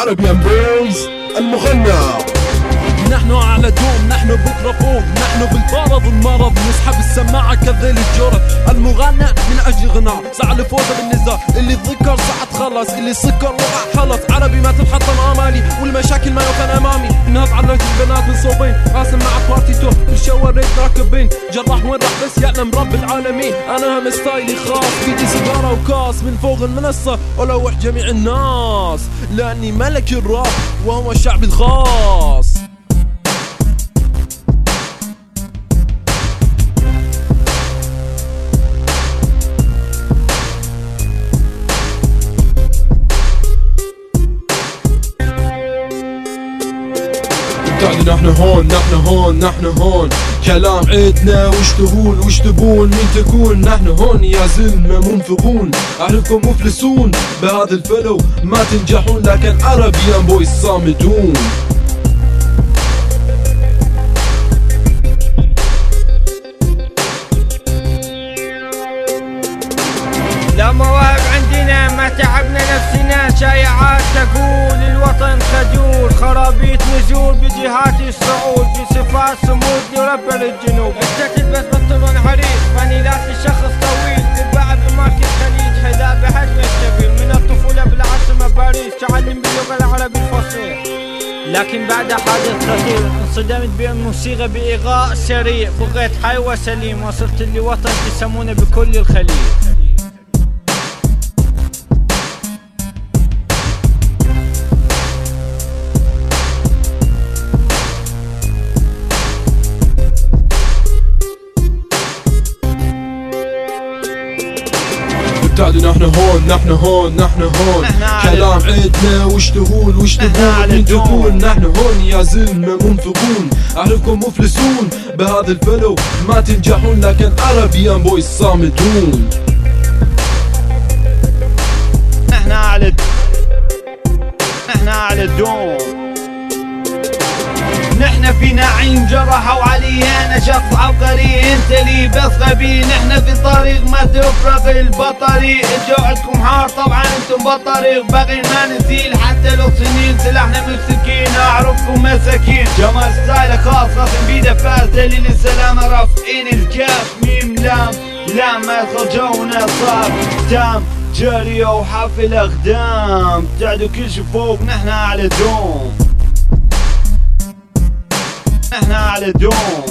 عربيان بويز المغنى. نحن على دوم نحن بكرة فوق نحن بالفرض المرض نسحب السماعة كذيل الجرد. المغنى من أجل غناء سعى لفوز بالنزاع اللي ذكر ساعة خلص اللي سكر وقع خلص. عربي ما تتحطم آمالي والمشاكل ما يوكل أمامي. نهض على البنات من صوبين راكبين جراح وين راح؟ بس يعلم رب العالمين. أنا هم ستايلي خاص بيدي سيجارة وكاس من فوق المنصة. ألوح جميع الناس لأني ملك الراب وهو الشعب الخاص. تعالي نحن هون نحن هون نحن هون. كلام عيدنا وش تهون وش تبون مين تكون؟ نحن هون يا زلمة منفقون أعرفكم مفلسون. بهذا الفلو ما تنجحون لكن عربيان بويز صامدون. خرابيط نزول بجهات الصعود بصفات صمود لرب الجنوب انت تلبس بنطلون عريض فانيلات لشخص طويل. تتباع بماركة خليج حذاء بحجم الشبيل. من الطفولة بالعاصمة باريس تعلم باللغة العربية الفصيح. لكن بعد حادث خطير انصدمت بالموسيقى بإيغاء سريع. بغيت حي وسليم وصلت لوطن تسمونه بكل الخليج. تعالي نحن هون نحن هون نحن هون. كلام عيدنا وش تهون وش مين الدون. تكون نحن هون يا زلمة منفقون أعرفكم مفلسون. بهذا الفلو ما تنجحون لكن عربيان بويز صامدون إحنا على. إحنا على الدوم نحن في نعيم جرحوا علينا شخص عبقري بس غبي نحن في طريق ما تفرق البطريق الجو عندكم حار. طبعا أنتم بالطريق باقي ما نزيل حتى لو سنين. سلاحنا مسكين أعرفكم مساكين. جمال ستايل خاص رسم بيده فاز. دليل السلامة رافعين الكاف. ميم لام لام ما جونا صار تام جري وحافل أقدام. تعدوا كل شي فوق نحن على دوم. إحنا على دوم.